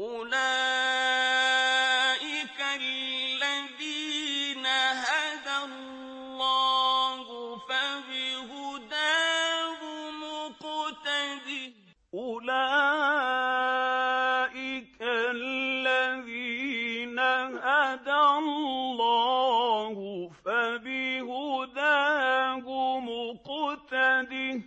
أُولَٰئِكَ الَّذِينَ هَدَى اللَّهُ ۖ فَبِهُدَاهُ مُقْتَدِهْ ۗ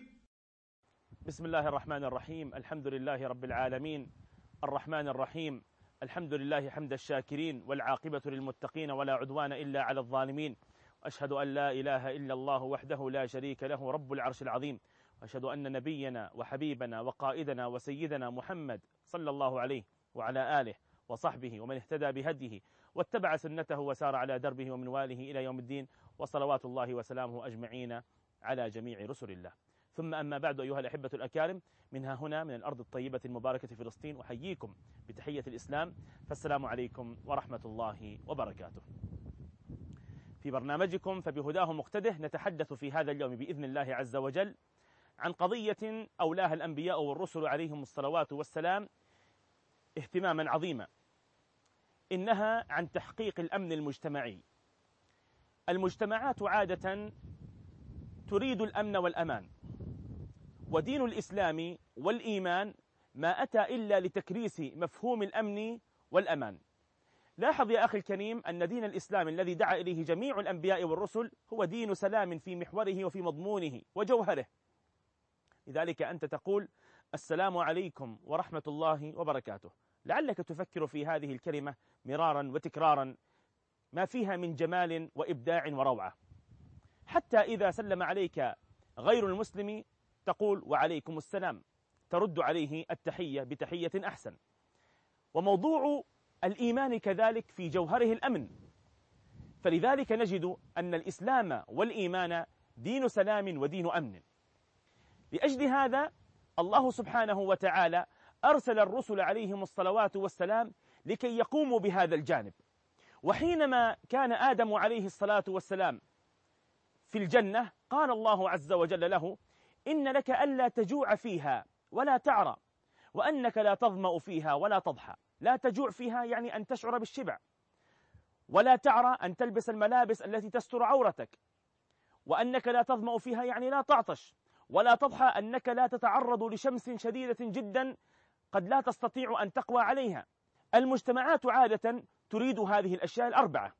بسم الله الرحمن الرحيم. الحمد لله رب العالمين. الرحمن الرحيم. الحمد لله حمد الشاكرين والعاقبة للمتقين ولا عدوان إلا على الظالمين. أشهد أن لا إله إلا الله وحده لا شريك له رب العرش العظيم. أشهد أن نبينا وحبيبنا وقائدنا وسيدنا محمد صلى الله عليه وعلى آله وصحبه ومن اهتدى بهديه واتبع سنته وسار على دربه ومن واله إلى يوم الدين. وصلوات الله وسلامه أجمعين على جميع رسل الله. ثم أما بعد أيها الأحبة الأكارم منها هنا من الأرض الطيبة المباركة فلسطين أحييكم بتحية الإسلام فالسلام عليكم ورحمة الله وبركاته. في برنامجكم فبهداه مقتده نتحدث في هذا اليوم بإذن الله عز وجل عن قضية أولاها الأنبياء والرسل عليهم الصلوات والسلام اهتماما عظيما. إنها عن تحقيق الأمن المجتمعي. المجتمعات عادة تريد الأمن والأمان. ودين الإسلام والإيمان ما أتى إلا لتكريس مفهوم الأمن والأمان. لاحظ يا أخي الكريم أن دين الإسلام الذي دعا إليه جميع الأنبياء والرسل هو دين سلام في محوره وفي مضمونه وجوهره. لذلك أنت تقول السلام عليكم ورحمة الله وبركاته. لعلك تفكر في هذه الكلمة مرارا وتكرارا ما فيها من جمال وإبداع وروعة. حتى إذا سلم عليك غير المسلم تقول وعليكم السلام. ترد عليه التحية بتحية أحسن. وموضوع الإيمان كذلك في جوهره الأمن. فلذلك نجد أن الإسلام والإيمان دين سلام ودين أمن. لأجل هذا الله سبحانه وتعالى أرسل الرسل عليهم الصلوات والسلام لكي يقوموا بهذا الجانب. وحينما كان آدم عليه الصلاة والسلام في الجنة قال الله عز وجل له إن لك ألا تجوع فيها ولا تعرى وأنك لا تظمأ فيها ولا تضحى. لا تجوع فيها يعني أن تشعر بالشبع ولا تعرى أن تلبس الملابس التي تستر عورتك وأنك لا تظمأ فيها يعني لا تعطش ولا تضحى أنك لا تتعرض لشمس شديدة جدا قد لا تستطيع أن تقوى عليها. المجتمعات عادة تريد هذه الأشياء الأربعة.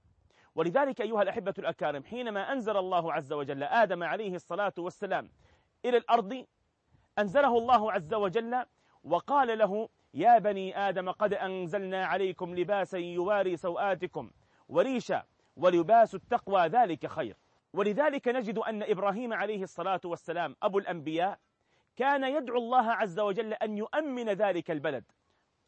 ولذلك أيها الأحبة الأكارم حينما أنزل الله عز وجل آدم عليه الصلاة والسلام إلى الأرض أنزله الله عز وجل وقال له يا بني آدم قد أنزلنا عليكم لباسا يواري سوآتكم وريشا ولباس التقوى ذلك خير. ولذلك نجد أن إبراهيم عليه الصلاة والسلام أبو الأنبياء كان يدعو الله عز وجل أن يؤمن ذلك البلد.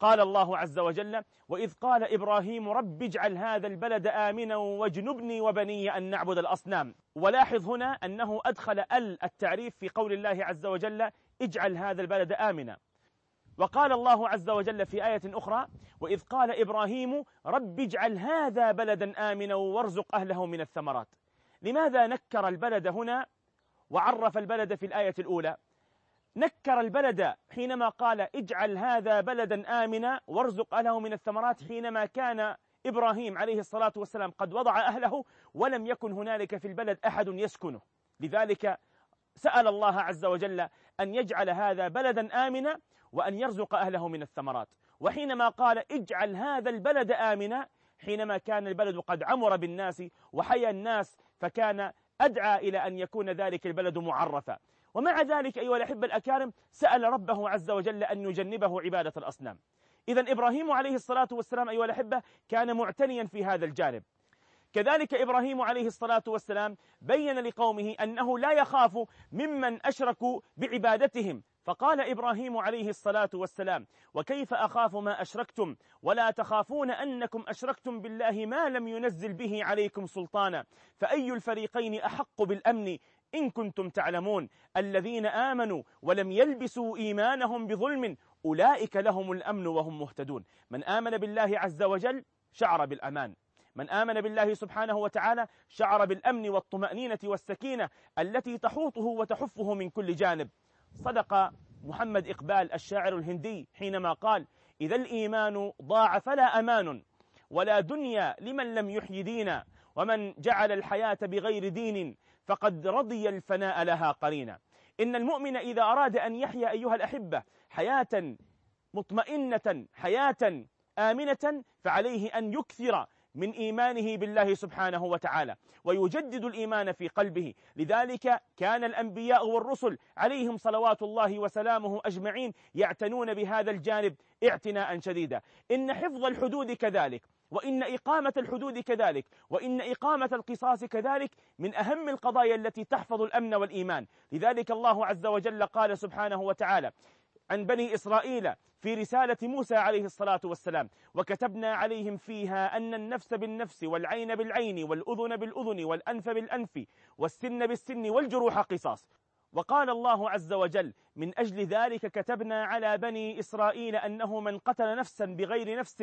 قال الله عز وجل وإذ قال إبراهيم رب اجعل هذا البلد آمنا واجنبني وبني أن نعبد الأصنام ولاحظ هنا أنه أدخل ال التعريف في قول الله عز وجل اجعل هذا البلد آمنا وقال الله عز وجل في آية أخرى وإذ قال إبراهيم رب اجعل هذا بلدا آمنا وارزق أهله من الثمرات لماذا نكر البلد هنا وعرف البلد في الآية الأولى؟ نكر البلد حينما قال اجعل هذا بلدا آمنا وارزق أهله من الثمرات حينما كان إبراهيم عليه الصلاة والسلام قد وضع أهله ولم يكن هنالك في البلد أحد يسكنه. لذلك سأل الله عز وجل أن يجعل هذا بلدا آمنا وأن يرزق أهله من الثمرات. وحينما قال اجعل هذا البلد آمنا حينما كان البلد قد عمر بالناس وحيا الناس فكان أدعى إلى أن يكون ذلك البلد معرفا. ومع ذلك أيها الأحبة الأكارم سأل ربه عز وجل أن يجنبه عبادة الأصنام. إذا إبراهيم عليه الصلاة والسلام أيها الأحبة كان معتنيا في هذا الجانب. كذلك إبراهيم عليه الصلاة والسلام بين لقومه أنه لا يخاف ممن أشركوا بعبادتهم. فقال إبراهيم عليه الصلاة والسلام وكيف أخاف ما أشركتم؟ ولا تخافون أنكم أشركتم بالله ما لم ينزل به عليكم سلطانا. فأي الفريقين أحق بالأمن؟ إن كنتم تعلمون. الذين آمنوا ولم يلبسوا إيمانهم بظلم أولئك لهم الأمن وهم مهتدون. من آمن بالله عز وجل شعر بالأمان. من آمن بالله سبحانه وتعالى شعر بالأمن والطمأنينة والسكينة التي تحوطه وتحفه من كل جانب. صدق محمد إقبال الشاعر الهندي حينما قال إذا الإيمان ضاع فلا أمان ولا دنيا لمن لم يحيي دينا ومن جعل الحياة بغير دين فقد رضي الفناء لها قرينا. إن المؤمن إذا أراد أن يحيا أيها الأحبة حياة مطمئنة حياة آمنة فعليه أن يكثر من إيمانه بالله سبحانه وتعالى ويجدد الإيمان في قلبه. لذلك كان الأنبياء والرسل عليهم صلوات الله وسلامه أجمعين يعتنون بهذا الجانب اعتناء شديدا. إن حفظ الحدود كذلك وإن إقامة الحدود كذلك وإن إقامة القصاص كذلك من أهم القضايا التي تحفظ الأمن والإيمان. لذلك الله عز وجل قال سبحانه وتعالى عن بني إسرائيل في رسالة موسى عليه الصلاة والسلام وكتبنا عليهم فيها أن النفس بالنفس والعين بالعين والأذن بالأذن والأنف بالأنف والسن بالسن والجروح قصاص. وقال الله عز وجل من أجل ذلك كتبنا على بني إسرائيل أنه من قتل نفسا بغير نفس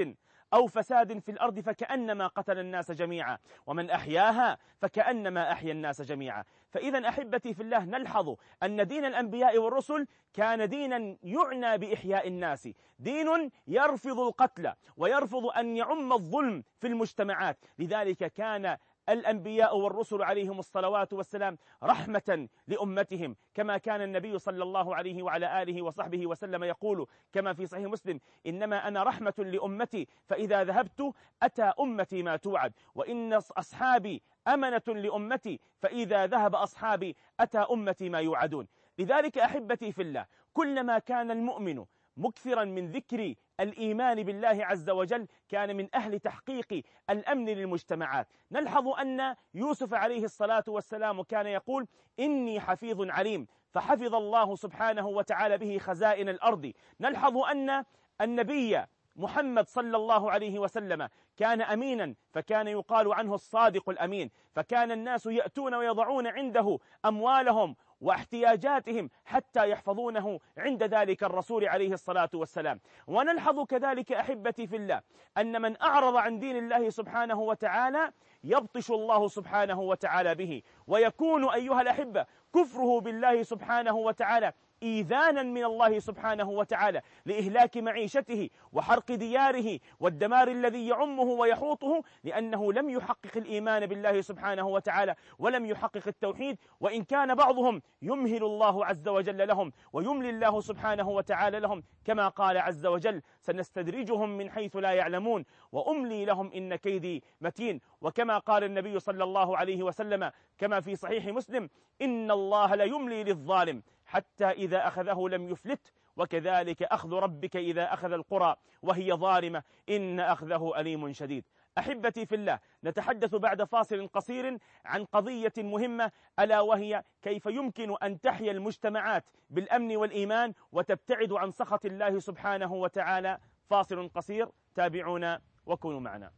أو فساد في الأرض فكأنما قتل الناس جميعا ومن أحياها فكأنما أحيا الناس جميعا. فإذا أحبتي في الله نلحظ أن دين الأنبياء والرسل كان دينا يعنى بإحياء الناس. دين يرفض القتل ويرفض أن يعم الظلم في المجتمعات. لذلك كان الأنبياء والرسل عليهم الصلوات والسلام رحمة لأمتهم كما كان النبي صلى الله عليه وعلى آله وصحبه وسلم يقول كما في صحيح مسلم إنما أنا رحمة لأمتي فإذا ذهبت أتى أمتي ما توعد وإن أصحابي أمنة لأمتي فإذا ذهب أصحابي أتى أمتي ما يوعدون. لذلك أحبتي في الله كلما كان المؤمن مكثرا من ذكر الإيمان بالله عز وجل كان من أهل تحقيق الأمن للمجتمعات. نلحظ أن يوسف عليه الصلاة والسلام كان يقول إني حفيظ عليم فحفظ الله سبحانه وتعالى به خزائن الأرض. نلحظ أن النبي محمد صلى الله عليه وسلم كان أمينا فكان يقال عنه الصادق الأمين فكان الناس يأتون ويضعون عنده أموالهم واحتياجاتهم حتى يحفظونه عند ذلك الرسول عليه الصلاة والسلام. ونلحظ كذلك أحبتي في الله أن من أعرض عن دين الله سبحانه وتعالى يبطش الله سبحانه وتعالى به. ويكون أيها الأحبة كفره بالله سبحانه وتعالى إيذانا من الله سبحانه وتعالى لإهلاك معيشته وحرق دياره والدمار الذي يعمه ويحوطه لأنه لم يحقق الإيمان بالله سبحانه وتعالى ولم يحقق التوحيد وإن كان بعضهم يمهل الله عز وجل لهم ويملي الله سبحانه وتعالى لهم كما قال عز وجل سنستدرجهم من حيث لا يعلمون وأملي لهم إن كيدي متين وكما قال النبي صلى الله عليه وسلم كما في صحيح مسلم إن الله ليملي للظالم حتى إذا أخذه لم يفلت وكذلك أخذ ربك إذا أخذ القرى وهي ظالمة إن أخذه أليم شديد. أحبتي في الله نتحدث بعد فاصل قصير عن قضية مهمة ألا وهي كيف يمكن أن تحيا المجتمعات بالأمن والإيمان وتبتعد عن سخط الله سبحانه وتعالى؟ فاصل قصير تابعونا وكونوا معنا.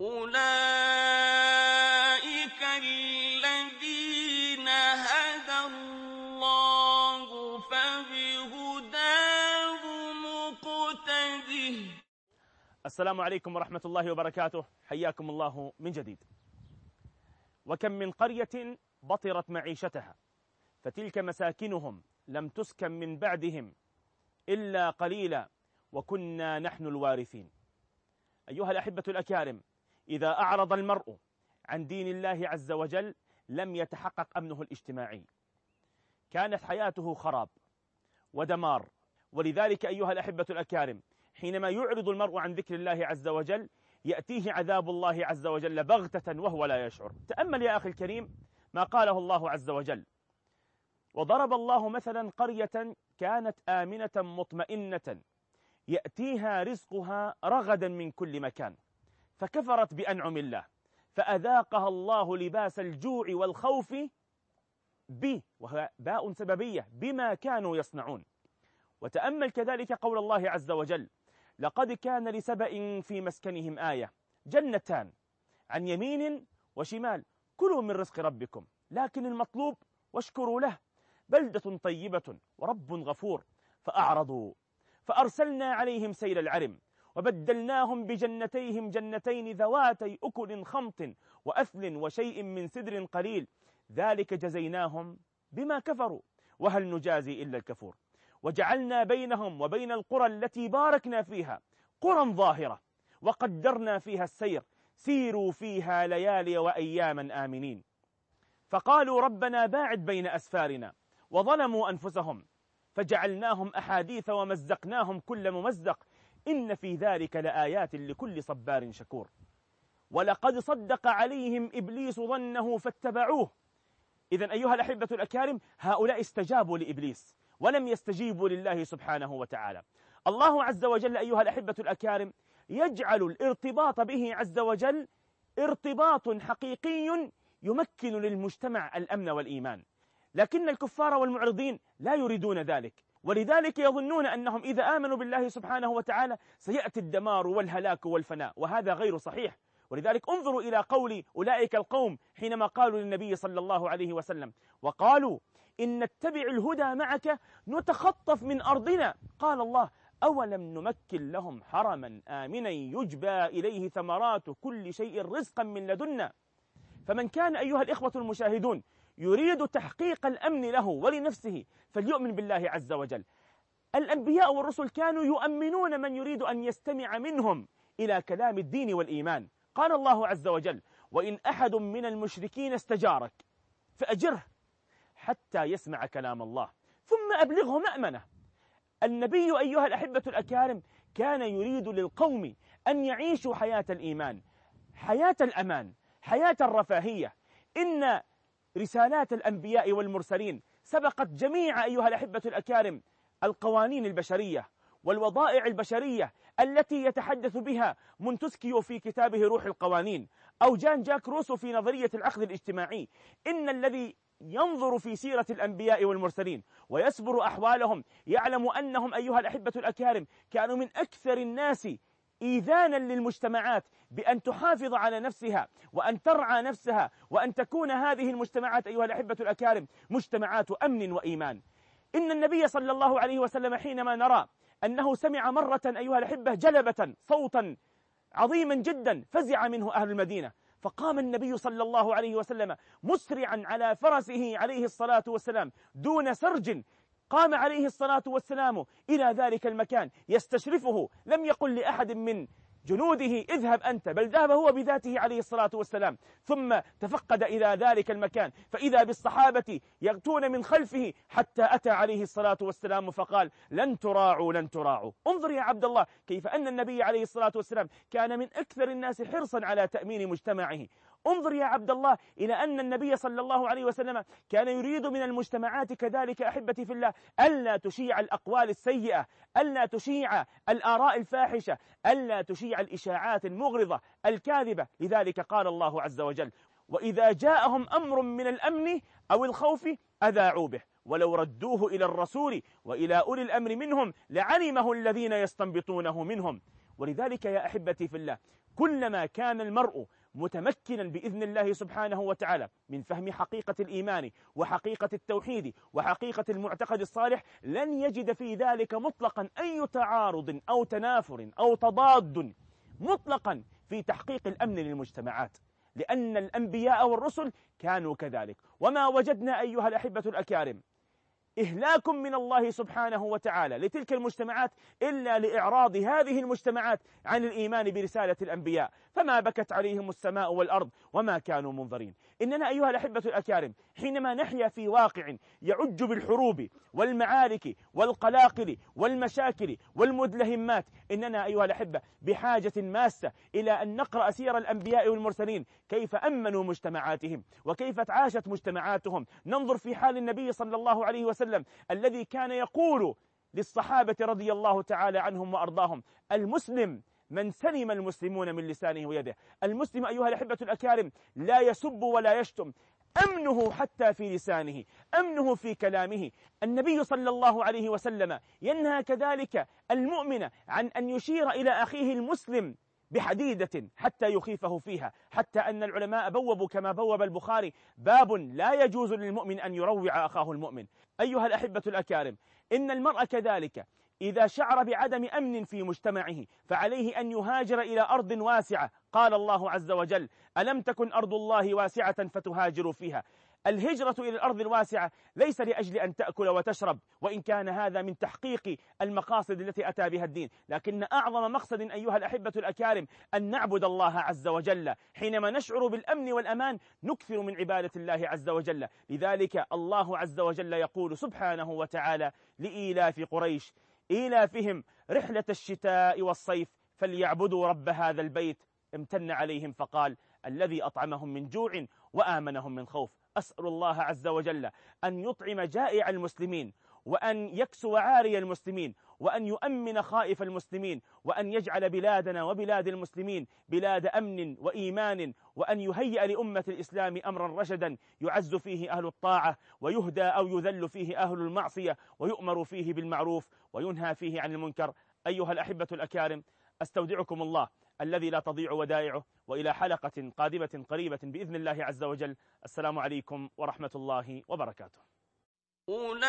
أولئك الذين هدى الله السلام عليكم ورحمة الله وبركاته. حياكم الله من جديد. وكم من قرية بطرت معيشتها فتلك مساكنهم لم تسكن من بعدهم إلا قليلا وكنا نحن الوارثين. أيها الأحبة الأكارم إذا أعرض المرء عن دين الله عز وجل لم يتحقق أمنه الاجتماعي. كانت حياته خراب ودمار. ولذلك أيها الأحبة الأكارم حينما يعرض المرء عن ذكر الله عز وجل يأتيه عذاب الله عز وجل بغتة وهو لا يشعر. تأمل يا أخي الكريم ما قاله الله عز وجل. وضرب الله مثلا قرية كانت آمنة مطمئنة. يأتيها رزقها رغدا من كل مكان. فكفرت بأنعم الله. فأذاقها الله لباس الجوع والخوف ب وهي باء سببية بما كانوا يصنعون. وتأمل كذلك قول الله عز وجل لقد كان لسبأ في مسكنهم آية. جنتان عن يمين وشمال. كلوا من رزق ربكم لكن المطلوب واشكروا له. بلدة طيبة ورب غفور فأعرضوا. فأرسلنا عليهم سيل العرم وبدلناهم بجنتيهم جنتين ذواتي أكل خمط وأثل وشيء من سدر قليل. ذلك جزيناهم بما كفروا وهل نجازي إلا الكفور؟ وجعلنا بينهم وبين القرى التي باركنا فيها قرى ظاهرة وقدرنا فيها السير. سيروا فيها ليالي وأياما آمنين. فقالوا ربنا باعد بين أسفارنا وظلموا أنفسهم فجعلناهم أحاديث ومزقناهم كل ممزق. إن في ذلك لآيات لكل صبار شكور. ولقد صدق عليهم إبليس ظنه فاتبعوه. إذا أيها الأحبة الأكارم هؤلاء استجابوا لإبليس. ولم يستجيبوا لله سبحانه وتعالى. الله عز وجل أيها الأحبة الأكارم يجعل الارتباط به عز وجل ارتباط حقيقي يمكن للمجتمع الأمن والإيمان. لكن الكفار والمعرضين لا يريدون ذلك. ولذلك يظنون أنهم إذا آمنوا بالله سبحانه وتعالى سيأتي الدمار والهلاك والفناء وهذا غير صحيح. ولذلك انظروا إلى قول أولئك القوم حينما قالوا للنبي صلى الله عليه وسلم وقالوا إن نتبع الهدى معك نتخطف من أرضنا. قال الله أولم نمكن لهم حرما آمنا يجبى إليه ثمرات كل شيء رزقا من لدنا. فمن كان أيها الإخوة المشاهدون يريد تحقيق الأمن له ولنفسه فليؤمن بالله عز وجل. الأنبياء والرسل كانوا يؤمنون من يريد أن يستمع منهم إلى كلام الدين والإيمان. قال الله عز وجل وإن أحد من المشركين استجارك فأجره حتى يسمع كلام الله. ثم أبلغه مأمنة. النبي أيها الأحبة الأكارم كان يريد للقوم أن يعيشوا حياة الإيمان حياة الأمان حياة الرفاهية. إن رسالات الأنبياء والمرسلين سبقت جميع أيها الأحبة الأكارم القوانين البشرية والوضائع البشرية التي يتحدث بها مونتسكيو في كتابه روح القوانين أو جان جاك روسو في نظرية العقد الاجتماعي. إن الذي ينظر في سيرة الأنبياء والمرسلين ويسبر أحوالهم يعلم أنهم أيها الأحبة الأكارم كانوا من أكثر الناس إيذانا للمجتمعات بأن تحافظ على نفسها وأن ترعى نفسها وأن تكون هذه المجتمعات أيها الأحبة الأكارم مجتمعات أمن وإيمان. إن النبي صلى الله عليه وسلم حينما نرى أنه سمع مرة أيها الأحبة جلبة صوتا عظيما جدا فزع منه أهل المدينة. فقام النبي صلى الله عليه وسلم مسرعا على فرسه عليه الصلاة والسلام دون سرج. قام عليه الصلاة والسلام إلى ذلك المكان يستشرفه. لم يقل لأحد من جنوده اذهب أنت بل ذهب هو بذاته عليه الصلاة والسلام. ثم تفقد إلى ذلك المكان. فإذا بالصحابة يغتون من خلفه حتى أتى عليه الصلاة والسلام فقال لن تراعوا لن تراعوا. انظر يا عبد الله كيف أن النبي عليه الصلاة والسلام كان من أكثر الناس حرصا على تأمين مجتمعه. انظر يا عبد الله إلى أن النبي صلى الله عليه وسلم كان يريد من المجتمعات كذلك أحبتي في الله ألا تشيع الأقوال السيئة ألا تشيع الآراء الفاحشة ألا تشيع الإشاعات المغرضة الكاذبة. لذلك قال الله عز وجل وإذا جاءهم أمر من الأمن أو الخوف أذاعوا به ولو ردوه إلى الرسول وإلى أولي الأمر منهم لعلمه الذين يستنبطونه منهم. ولذلك يا أحبتي في الله كلما كان المرء متمكنا بإذن الله سبحانه وتعالى من فهم حقيقة الإيمان وحقيقة التوحيد وحقيقة المعتقد الصالح لن يجد في ذلك مطلقا أي تعارض أو تنافر أو تضاد مطلقا في تحقيق الأمن للمجتمعات لأن الأنبياء والرسل كانوا كذلك. وما وجدنا أيها الأحبة الأكارم إهلاك من الله سبحانه وتعالى لتلك المجتمعات إلا لإعراض هذه المجتمعات عن الإيمان برسالة الأنبياء. فما بكت عليهم السماء والأرض وما كانوا منظرين. إننا أيها الأحبة الأكارم حينما نحيا في واقع يعج بالحروب والمعارك والقلاقل والمشاكل والمدلهمات إننا أيها الأحبة بحاجة ماسة إلى أن نقرأ سير الأنبياء والمرسلين. كيف أمنوا مجتمعاتهم؟ وكيف تعاشت مجتمعاتهم؟ ننظر في حال النبي صلى الله عليه وسلم الذي كان يقول للصحابة رضي الله تعالى عنهم وأرضاهم المسلم من سلم المسلمون من لسانه ويده. المسلم أيها الأحبة الأكارم لا يسب ولا يشتم. أمنه حتى في لسانه أمنه في كلامه. النبي صلى الله عليه وسلم ينهى كذلك المؤمن عن أن يشير إلى أخيه المسلم بحديدة حتى يخيفه فيها. حتى أن العلماء بوبوا كما بوب البخاري. باب لا يجوز للمؤمن أن يروع أخاه المؤمن. أيها الأحبة الأكارم إن المرء كذلك إذا شعر بعدم أمن في مجتمعه فعليه أن يهاجر إلى أرض واسعة. قال الله عز وجل ألم تكن أرض الله واسعة فتهاجروا فيها؟ الهجرة إلى الأرض الواسعة ليس لأجل أن تأكل وتشرب وإن كان هذا من تحقيق المقاصد التي أتى بها الدين. لكن أعظم مقصد أيها الأحبة الأكارم أن نعبد الله عز وجل. حينما نشعر بالأمن والأمان نكثر من عبادة الله عز وجل. لذلك الله عز وجل يقول سبحانه وتعالى لإيلاف قريش إيلافهم رحلة الشتاء والصيف فليعبدوا رب هذا البيت. امتن عليهم فقال الذي أطعمهم من جوع وآمنهم من خوف. أسأل الله عز وجل أن يطعم جائع المسلمين وأن يكسو عاري المسلمين وأن يؤمن خائف المسلمين وأن يجعل بلادنا وبلاد المسلمين بلاد أمن وإيمان وأن يهيئ لأمة الإسلام أمرا رشدا يعز فيه أهل الطاعة ويهدى أو يذل فيه أهل المعصية ويؤمر فيه بالمعروف وينهى فيه عن المنكر. أيها الأحبة الأكارم أستودعكم الله. الذي لا تضيع ودائعه وإلى حلقة قادمة قريبة بإذن الله عز وجل. السلام عليكم ورحمة الله وبركاته. أولئك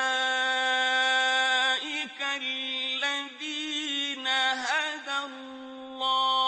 الذين هدى الله